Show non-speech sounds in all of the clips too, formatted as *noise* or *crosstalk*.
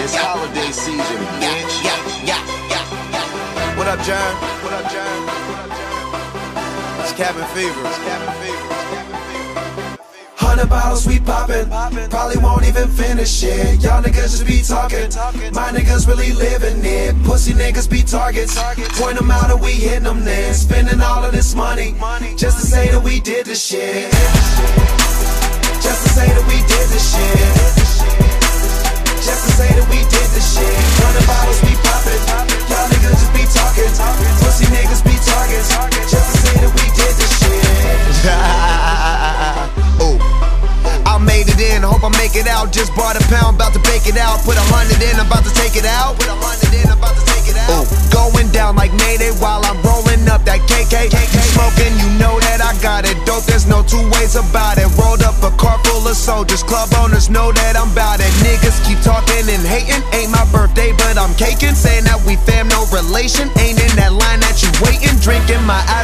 It's holiday season, bitch. What up, John? What up, John? It's Cabin Fever. It's Cabin Fever. Hundred bottles we poppin', probably won't even finish it. Y'all niggas just be talking, my niggas really living it. Pussy niggas be targets, point them out and we hitting them then. Spending all of this money, just to say that we did the shit. Just to say that we did the shit. Just to say that we did the shit. Hundred bottles we poppin', y'all niggas just be talking. Pussy niggas be targets, just to say that we did the shit. *laughs* Ooh. I made it in, hope I make it out. Just bought a pound, about to bake it out. Put a hundred in, about to take it out. Put a hundred in, about to. Ooh. Going down like Mayday while I'm rolling up that KK. Smoking, you know that I got it. Dope, there's no two ways about it. Rolled up a car full of soldiers. Club owners know that I'm about it. Niggas keep talking and hating. Ain't my birthday, but I'm caking. Saying that we fam, no relation. Ain't in that line that you waiting. Drinking my eyes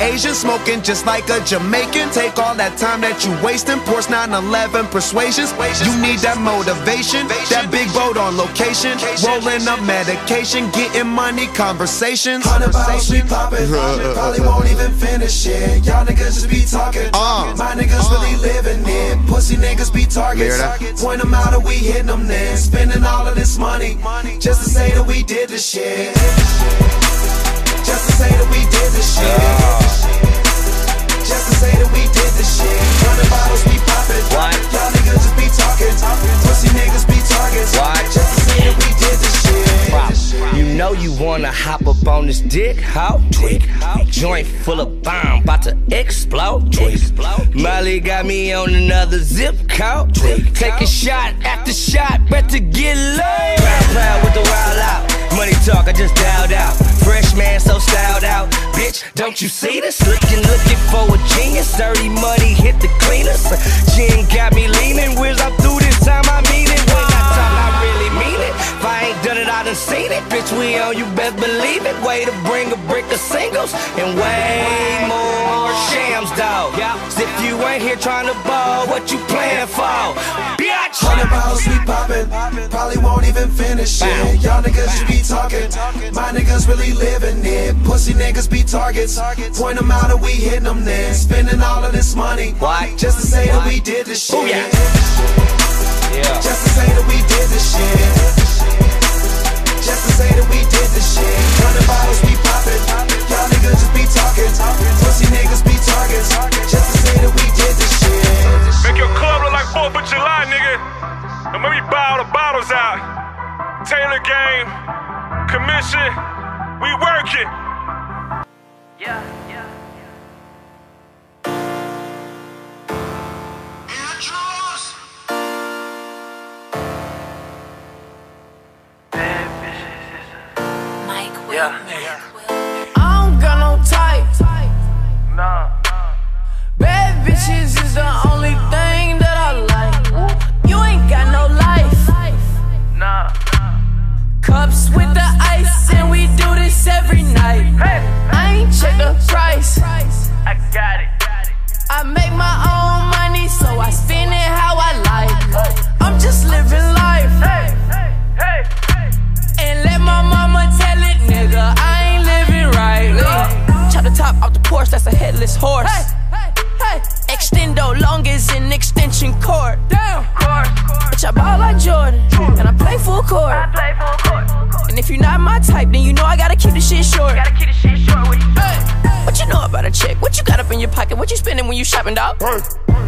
Asian. Smoking just like a Jamaican. Take all that time that you wasting. Porsche 911 persuasions. You need that motivation. That big boat on location. Rolling up medication. Getting money conversations. Hundred bottles we poppin', *laughs* probably won't even finish it. Y'all niggas just be talking, Uh. my niggas really living it. Pussy niggas be targets, point them out and we hitting them then. Spending all of this money, just to say that we did the shit. Just to say that we did the shit. Just to say that we did the shit. Hundred bottles we poppin', What? y'all niggas just be talking, pussy niggas be targets, What? just to say that we did the shit. Wow. You know you wanna hop up on this dick, how? Dick, Joint full of bomb, about to explode. explode. Molly got me on another zip code. Take a shot after shot, better get low. Proud, proud with the wild out. Money talk, I just dialed out. Fresh man, so styled out. Bitch, don't you see this? Looking, looking for a genius. Dirty money hit the cleaners. Gin got me leaning. Where's I'm through this time? I mean it. When I talk, I really mean it. If I ain't done it, I done seen it. Bitch, we on you, best believe it. Way to bring a brick of singles and way more shams, dog. If you ain't here trying to ball, what you playing for? Hundred bottles we poppin', probably won't even finish it. Y'all niggas just be talking, my niggas really living it. Pussy niggas be targets, point them out and we hitting them then. Spending all of this money, Why? just to say that we did this shit. Ooh, yeah. Yeah. Just to say that we did this shit. Just to say that we did the shit. Hundred bottles we poppin', y'all niggas just be talking, pussy niggas be targets. Just to say that we did the shit. Make your club look like 4th of July, nigga. And maybe buy all the bottles out. Taylor Gang, commission, we working. Will. I don't got no type. Nah. Bad bitches is the only thing that I like. You ain't got no life. Nah. Cups with the ice, and we do this every night. I ain't check the price. I got it. I make my top off the Porsche, that's a headless horse. Extendo long as an extension cord. Damn. Course. Bitch, I ball like Jordan, and I play full court. I play full court. And if you're not my type, then you know I gotta keep the shit short. Gotta keep the shit short with you. Hey, what you know about a chick? What you got up in your pocket? What you spending when you shopping, dog?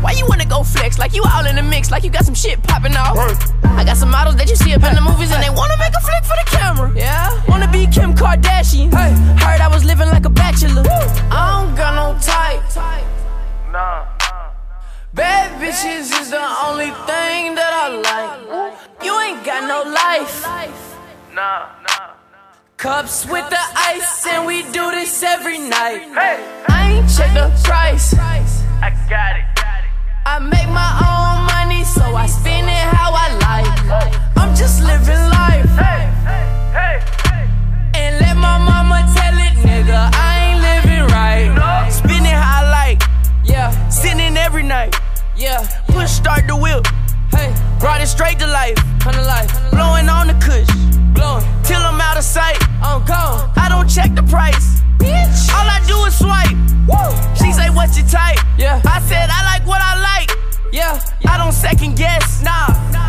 Why you wanna go flex like you all in the mix, like you got some shit popping off? I got some models that you see up in the movies and they wanna make a flick for the camera. Yeah, wanna be Kim Kardashian. Hey, heard I was living like a bachelor. I don't got no type. Nah. Bad bitches is the only thing that I like. You ain't got no life. Nah, nah. Cups with the ice, and we do this every night. Hey, I ain't check the price. I got it. I make my own money, so I spend it how I like. I'm just living life. Hey, hey, hey, hey. And let my mama tell it, nigga, I ain't living right. Spend it how I like. Yeah, sitting every night. Yeah, push start the whip. Hey, Brought it straight to life, come to life. Blowing on the kush, blowing till I'm out of sight. Oh, I'm gone. I don't check the price, bitch. All I do is swipe. Woo. She say, "What's your type?" Yeah. I said, "I like what I like." Yeah. I don't second guess. Nah.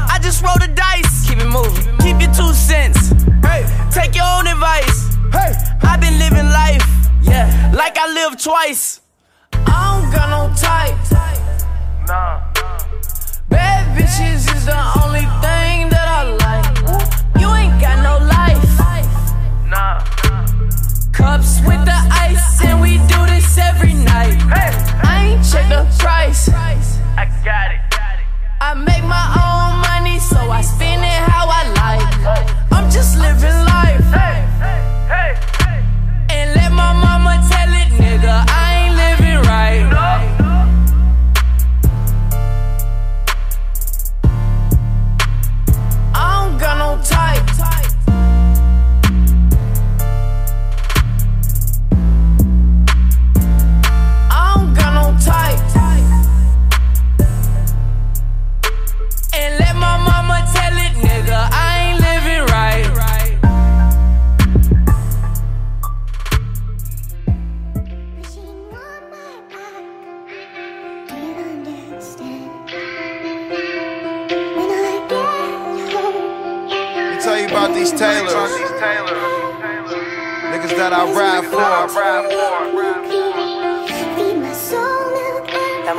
I just roll the dice. Keep it moving. Keep your two cents. Hey. Take your own advice. Hey. I've been living life. Yeah. Like I live twice. I don't got no type. Nah. Bad bitches is the only thing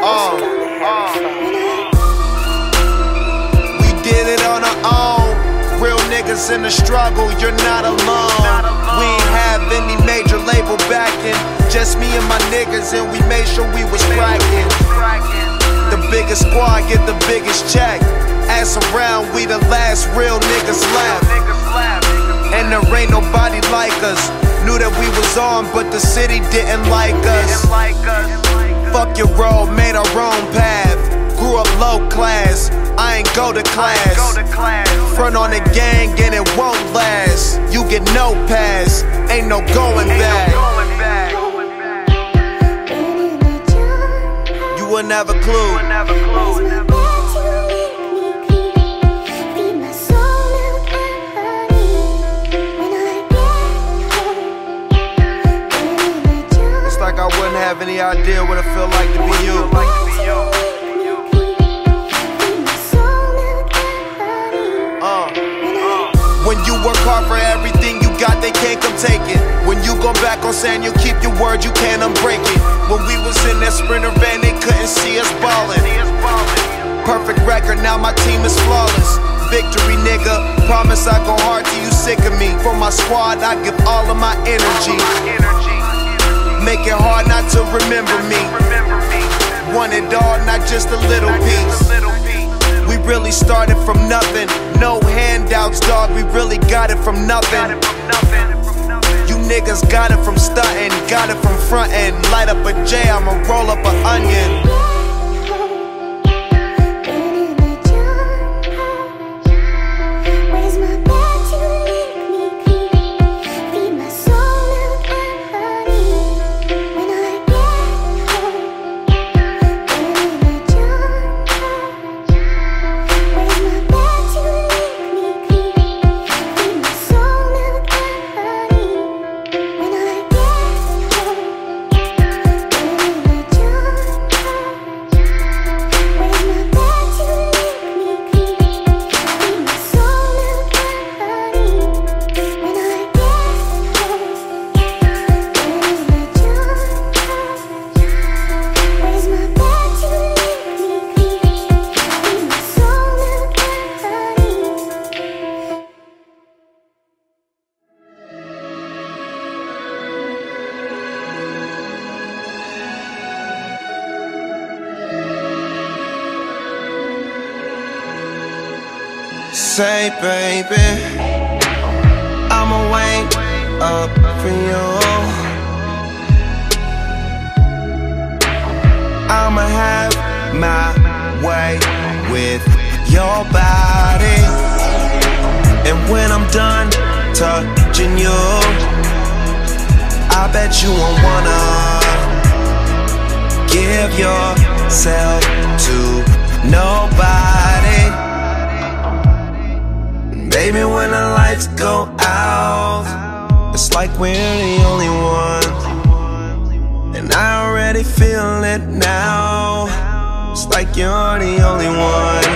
Uh. We did it on our own. Real niggas in the struggle, you're not alone. We ain't have any major label backing. Just me and my niggas, and we made sure we was cracking. The biggest squad get the biggest check. Ass around, we the last real niggas left. And there ain't nobody like us. Knew that we was on, but the city didn't like us. Fuck your road, made our own path. Grew up low class, I ain't go to class. Front on the gang and it won't last. You get no pass, ain't no going back. You wouldn't have a clue. Have any idea what it feel like to be you. Uh. When you work hard for everything you got, they can't come take it. When you go back on saying you keep your word, you can't unbreak it. When we was in that sprinter van, they couldn't see us ballin'. Perfect record, now my team is flawless. Victory, nigga. Promise I go hard till you sick of me. For my squad, I give all of my energy. Make it hard not to remember me. Want it all, not just a little piece. We really started from nothing. No handouts, dog. We really got it from nothing. You niggas got it from stunting, got it from frontin'. Light up a J, I'ma roll up an onion. Baby, I'ma wait up for you. I'ma have my way with your body. And when I'm done touching you, I bet you won't wanna give yourself lights go out, it's like we're the only ones. And I already feel it now. It's like you're the only one.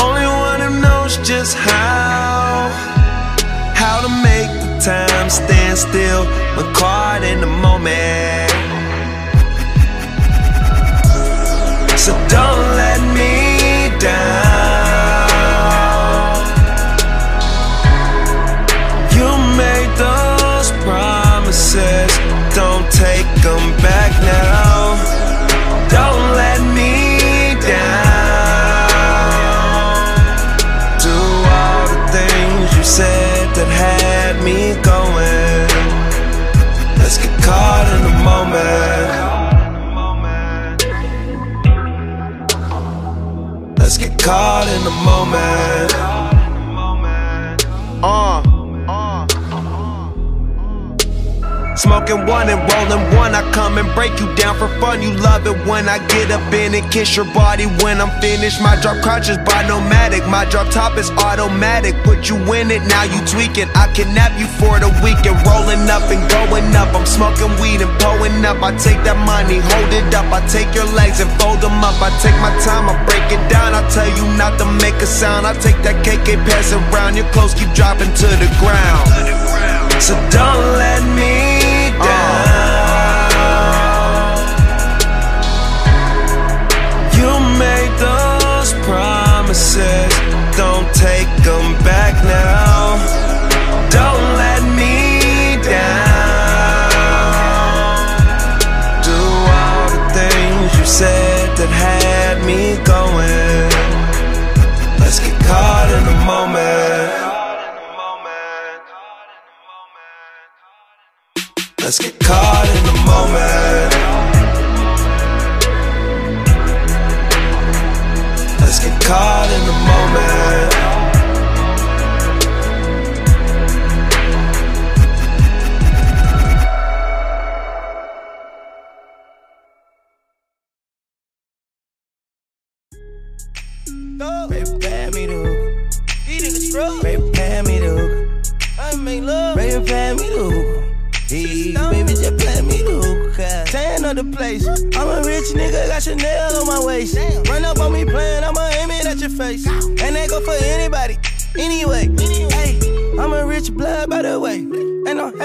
Only one who knows just how. How to make the time stand still when caught in the moment. So don't let me Smoking one and rolling one, I come and break you down for fun. You love it when I get up in and kiss your body when I'm finished. My drop crunches by nomadic, my drop top is automatic. Put you in it, now you tweak it. I kidnap you for the weekend, rolling up and going up. I'm smoking weed and pulling up. I take that money, hold it up. I take your legs and fold them up. I take my time, I break it down. I tell you not to make a sound. I take that KK pass around. Your clothes keep dropping to the ground. So don't let me promises,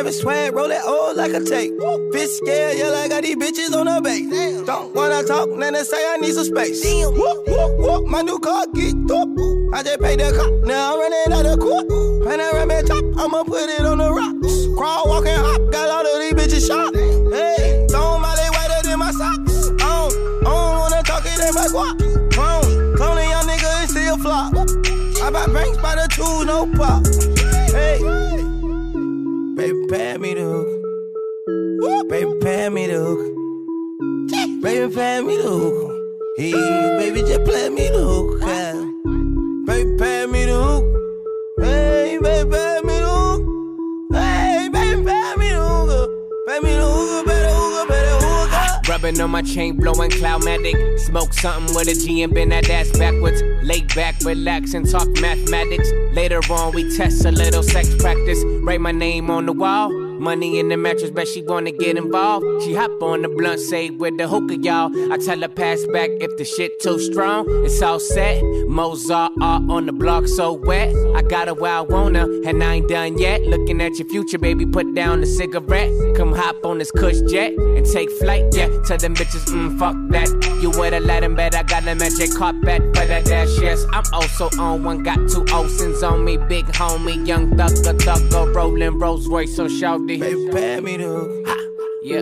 Having swag, roll that old like a tape. Bitch scared, yeah, like I got these bitches on the base. Don't wanna talk, then they say I need some space. Whoop, whoop, whoop, my new car get up. I just paid the cop, now I'm running out of court. Panoramic top, I'ma put it on the rocks. Crawl, walk, and hop, got all of these bitches shot. Hey, don't Molly whiter than my socks. I don't, I don't wanna talk it in my guap. Clone, cloning young nigga and still flop. I buy banks by the two, no pop. Hey, pay me the hook. Baby, pay me the hook. Baby, pay me the hook. Hey, baby, just play me the hook. Baby, pay me the hook. Hey, baby, Rubbing on my chain, blowing cloudmatic. Smoke something with a G and bend that ass backwards. Lay back, relax, and talk mathematics. Later on, we test a little sex practice. Write my name on the wall. Money in the mattress, bet she wanna get involved. She hop on the blunt, say with the hookah, y'all. I tell her pass back if the shit too strong. It's all set. Mozart art on the block, so wet. I got her where I her, and I ain't done yet. Looking at your future, baby, put down the cigarette. Come hop on this cush jet and take flight, yeah. Tell them bitches, mm, fuck that. You would've let him bet I got a magic carpet for that dash, yes. I'm also on one, got two Olsen's on me, big homie, young thugger, thugger, rolling Rolls Royce, so shouty. Baby, pay me the hook. Ha, yeah.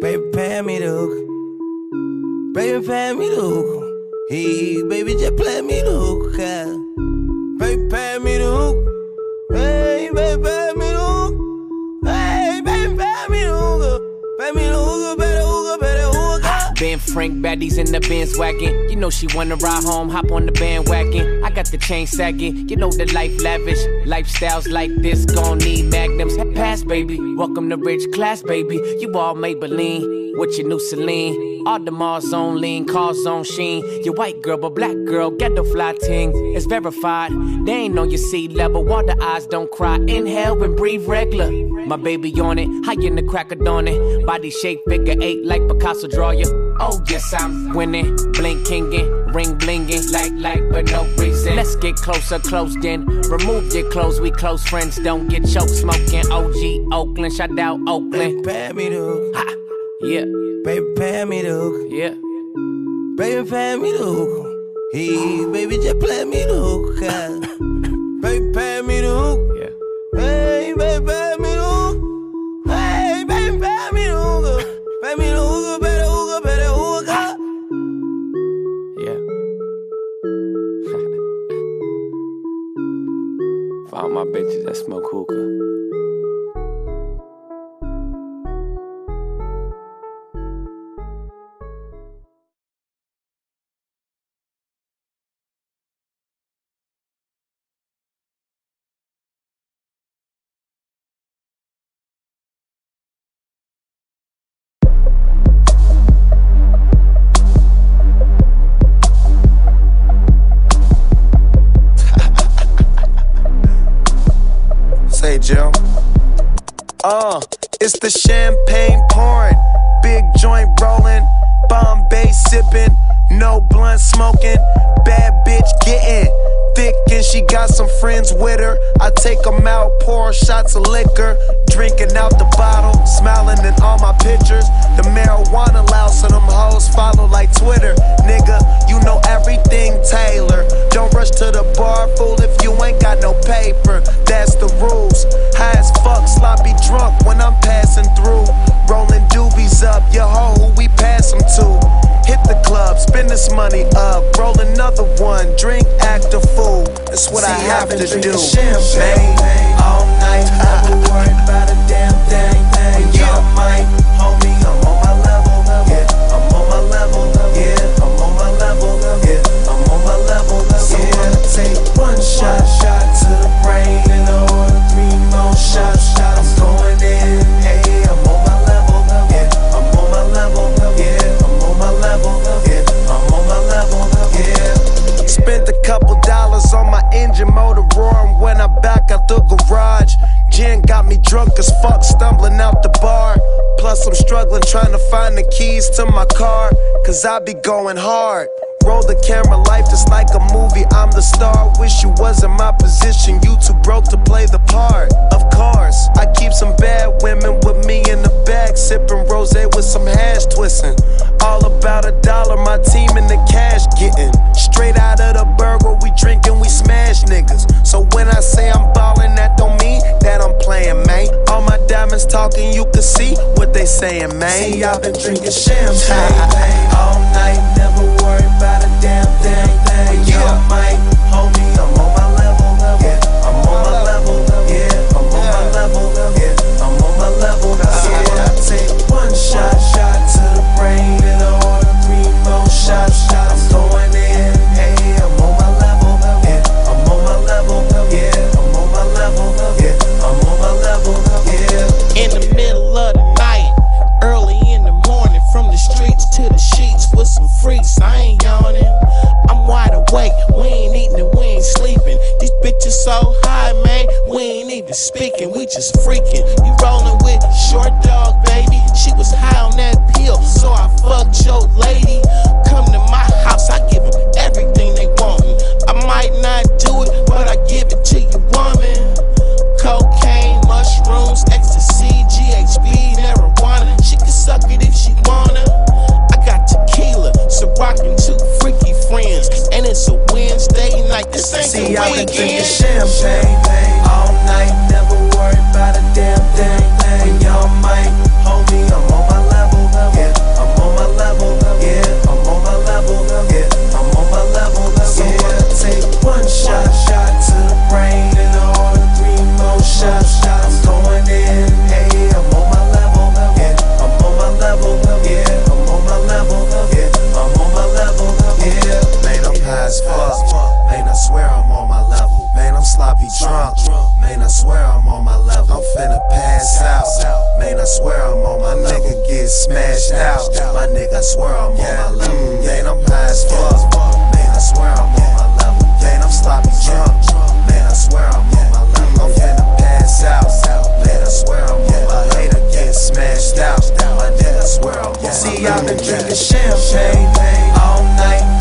Baby, pay me the hook. Baby, pay me the hook. Hey, baby, just play me the hook. yeah. Baby, pay me the hook. Hey, baby, pay me the hook. Hey, baby, pay me the hook. Pay me the hook, Ben Frank baddies in the Benz wagon. You know she wanna ride home, hop on the bandwagon. I got the chain sagging, you know the life lavish. Lifestyles like this gon' need magnums. Pass, baby. Welcome to rich class, baby. You all Maybelline. With your new Celine. All the Mars on lean, cars on sheen. Your white girl, but black girl, get the fly ting. It's verified. They ain't on your sea level. Water eyes don't cry. Inhale and breathe regular. My baby on it, high in the crack of dawn it. Body shape figure eight like Picasso draw you. Oh yes, I'm winning, blinkingin', ring blingin', like like but no reason. Let's get closer, close then. Remove your clothes, we close friends. Don't get choked smoking. OG Oakland, shout out Oakland. Baby, me. Ha. Yeah. Baby, pay me the hook. Yeah. Baby, pay me the hook. Hey, baby, just play me the hook. *laughs* baby, pay me the hook. Yeah. Hey, baby, pay me the hook. Hey, baby, pay me the hook. Pay me the hook, better hook, better hook. Yeah. *laughs* For all my bitches that smoke hookah. Uh, it's the champagne pouring, big joint rolling, Bombay sipping, no blunt smoking, bad bitch getting thick and she got some friends with her. I take them out, pour shots of liquor, drinking out the bottle, smiling in all my pictures. The marijuana loud, so them hoes follow like Twitter. Nigga, you know everything, Taylor. Don't rush to the bar, fool, if you ain't got no paper. That's the rules. High as fuck, sloppy drunk when I'm passing through. Rolling doobies up, your hoe, who we pass them to. Hit the club, spend this money up, roll another one, drink, act a fool. That's what I have to do. Champagne all night, never worried about a damn thing. Yeah, Mike, homie, I'm on my level. Yeah, I'm on my level. Yeah, I'm on my level. Yeah, I'm on my level. Yeah, take one shot, shot to the brain, and order three more shots. I'm going on my engine motor roaring when I back out the garage. Gin got me drunk as fuck, stumbling out the bar. Plus, I'm struggling trying to find the keys to my car, cause I be going hard. Roll the camera, life just like a movie. I'm the star. Wish you was in my position. You too broke to play the part. Of course, I keep some bad women with me in the back, sipping rose with some hash twisting. All about a dollar, my team in the cash getting. Straight out of the burger, we drinking, we smash niggas. So when I say I'm ballin', that don't mean that I'm playing, man. All my diamonds talking, you can see what they saying, man. See, I've been drinking champagne all night, never worried about a damn thing. Yeah, Mike, homie, I'm on my level. Yeah, I'm on my level. Yeah, I'm on my level. Yeah, I'm on my level. Yeah, I take one shot, shot to the brain, and order three more shots. I'm bitches so high, man. We ain't even speaking. We just freaking. You rolling with short dog, baby. She was high on that pill, so I fucked your lady. I've been drinking champagne swear I'm yeah. on my level. Yeah, and I'm high as fuck. Man, I swear I'm on my level. Yeah, and I'm sloppy drunk. Man, I swear I'm on my level. I'm finna pass out. Man, I swear I'm on my level. later get smashed out. My nigga swear I'm on my level. See, I've been drinking champagne all night.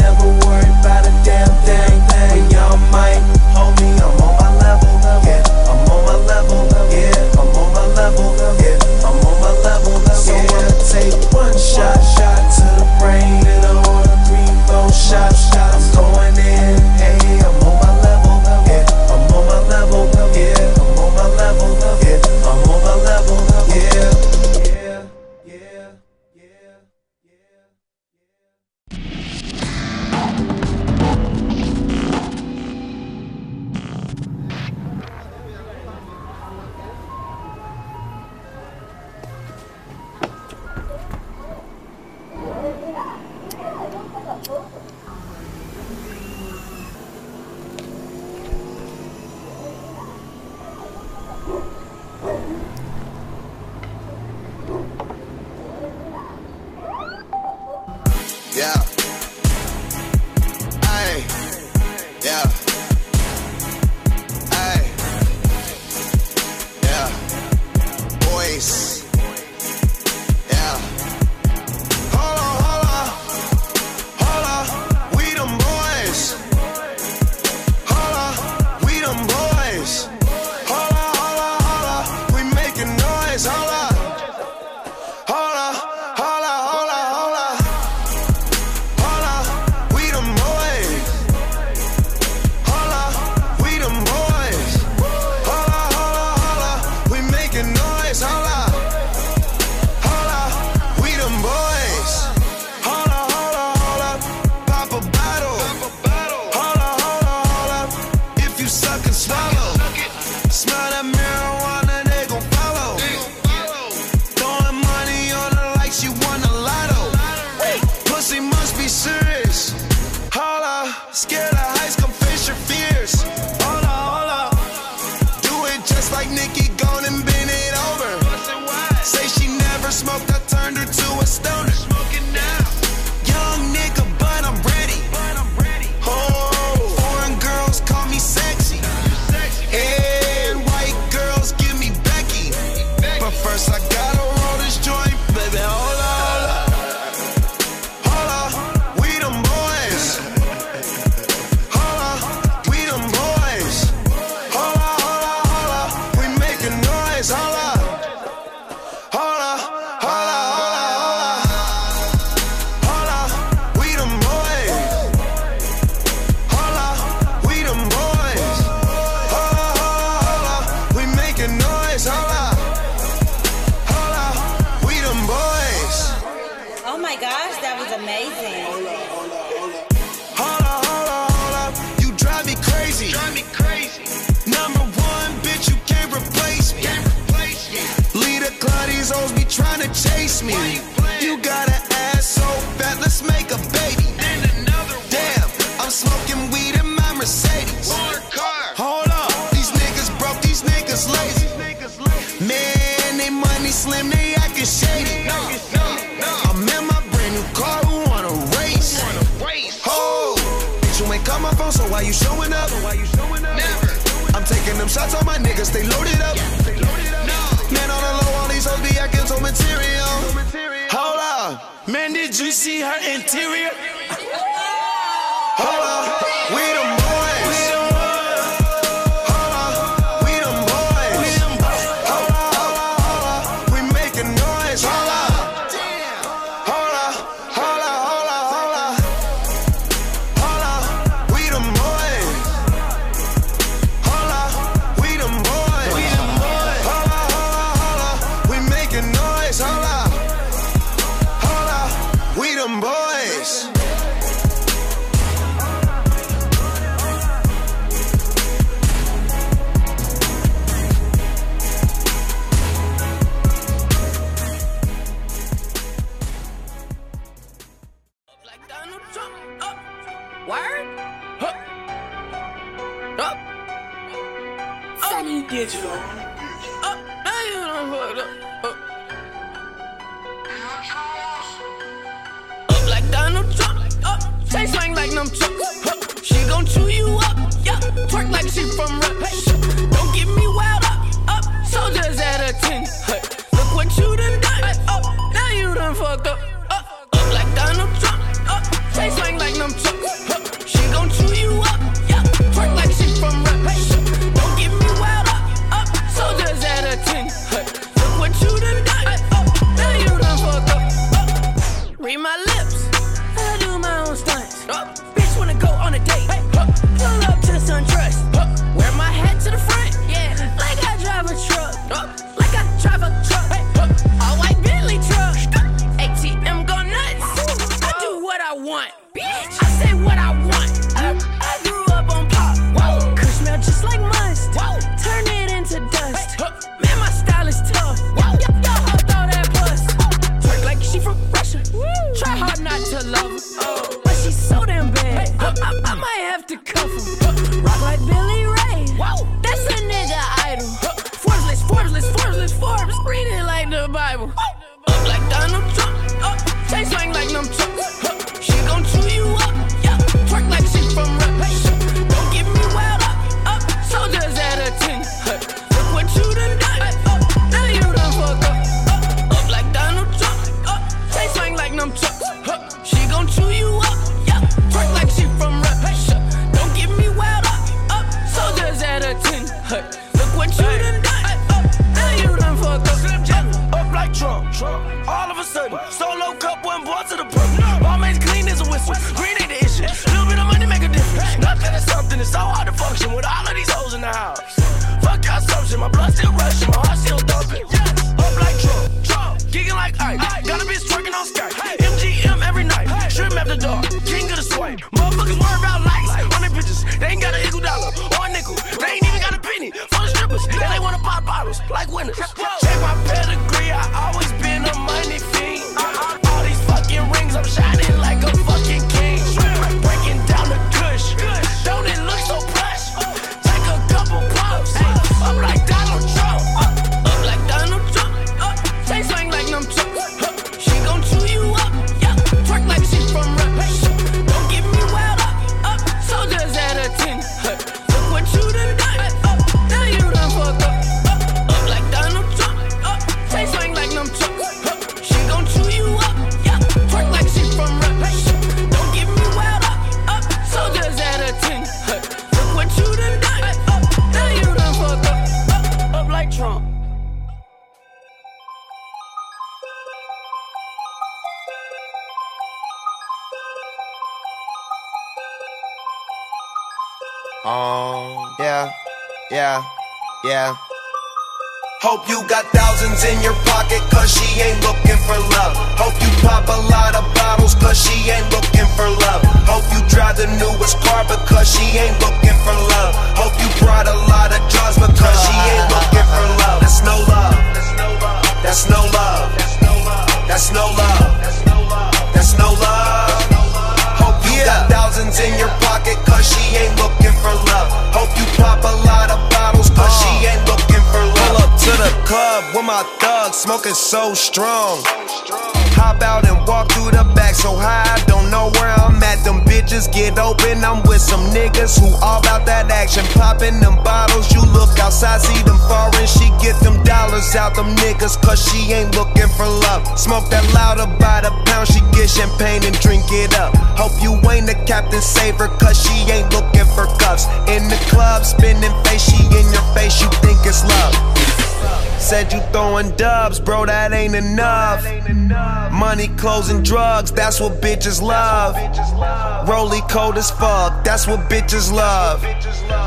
all my niggas they loaded My blood still rushing. Yeah, yeah. Hope you got thousands in your pocket, cause she ain't looking for love. Hope you pop a lot of bottles, cause she ain't looking for love. Hope you drive the newest car, because she ain't looking for love. Hope you brought a lot of drugs, because she ain't looking for love. That's no love. That's no love. That's no love. That's no love. Hope you got thousands in your pocket, cause she ain't looking for love. Hope you pop a lot of bottles, cause she uh. ain't looking. Pull up to the club with my thug, smoking so strong. Hop out and walk through the back so high, I don't know where I'm at. Them bitches get open, I'm with some niggas who all about that action. Popping them bottles, you look outside, see them foreign. She get them dollars out, them niggas, cause she ain't looking for love. Smoke that louder by the pound, she get champagne and drink it up. Hope you ain't the captain saver, cause she ain't looking for cuffs. In the club, spinning face, she in your face, you think it's love. Said you throwing dubs, bro, that ain't enough. Money, clothes, and drugs, that's what bitches love. Rolly cold as fuck, that's what bitches love.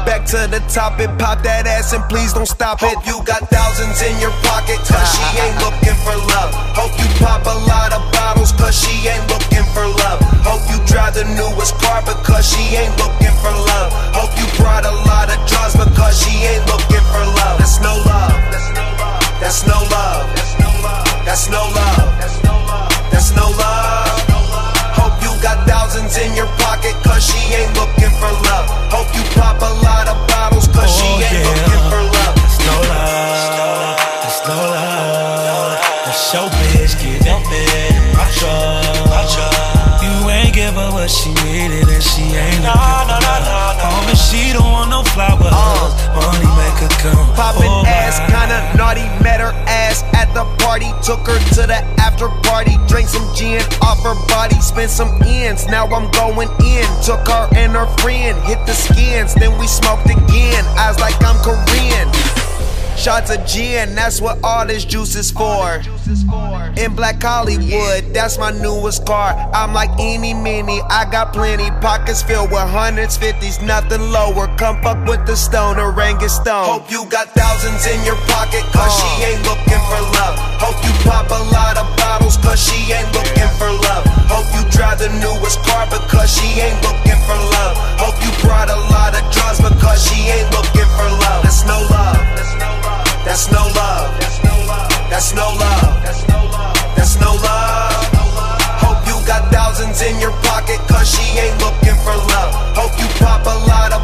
Back to the top and pop that ass and please don't stop it. Hope you got thousands in your pocket, cause she ain't looking for love. Hope you pop a lot of bottles, cause she ain't looking for love. Hope you drive the newest car, because she ain't looking for love. Hope you brought a lot of drugs, because she ain't looking for love. That's no love. That's no love. That's no love. That's no love. Hope you got thousands in your pocket, cause she ain't looking for love. Hope you pop a lot of bottles, cause she oh, ain't looking for love. That's no love. Took her to the after party, drank some gin off her body, spent some ends. Now I'm going in. Took her and her friend, hit the skins, then we smoked again. Eyes like I'm Korean. Shots of gin, that's what all this juice is for. In Blacc Hollywood, that's my newest car. I'm like eeny meeny, I got plenty. Pockets filled with hundreds, fifties, nothing lower. Come fuck with the stoner and get stoned. Hope you got thousands in your pocket, cause she uh. ain't looking for love. Hope you pop a lot of bottles, cause she ain't looking for love. Hope you drive the newest car because she ain't looking for love. Hope you brought a lot of drugs because she ain't looking for love. That's no love. That's no love. That's no love. That's no love. Hope you got thousands in your pocket cause she ain't looking for love. Hope you pop a lot of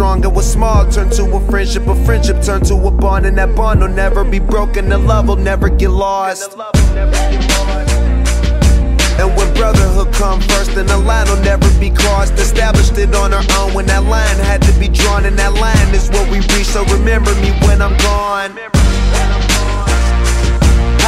Strong and what's small turn to a friendship, a friendship turn to a bond and that bond will never be broken, the love will never get lost. And when brotherhood come first, then the line will never be crossed. Established it on our own when that line had to be drawn, and that line is what we reach. So remember me when I'm gone.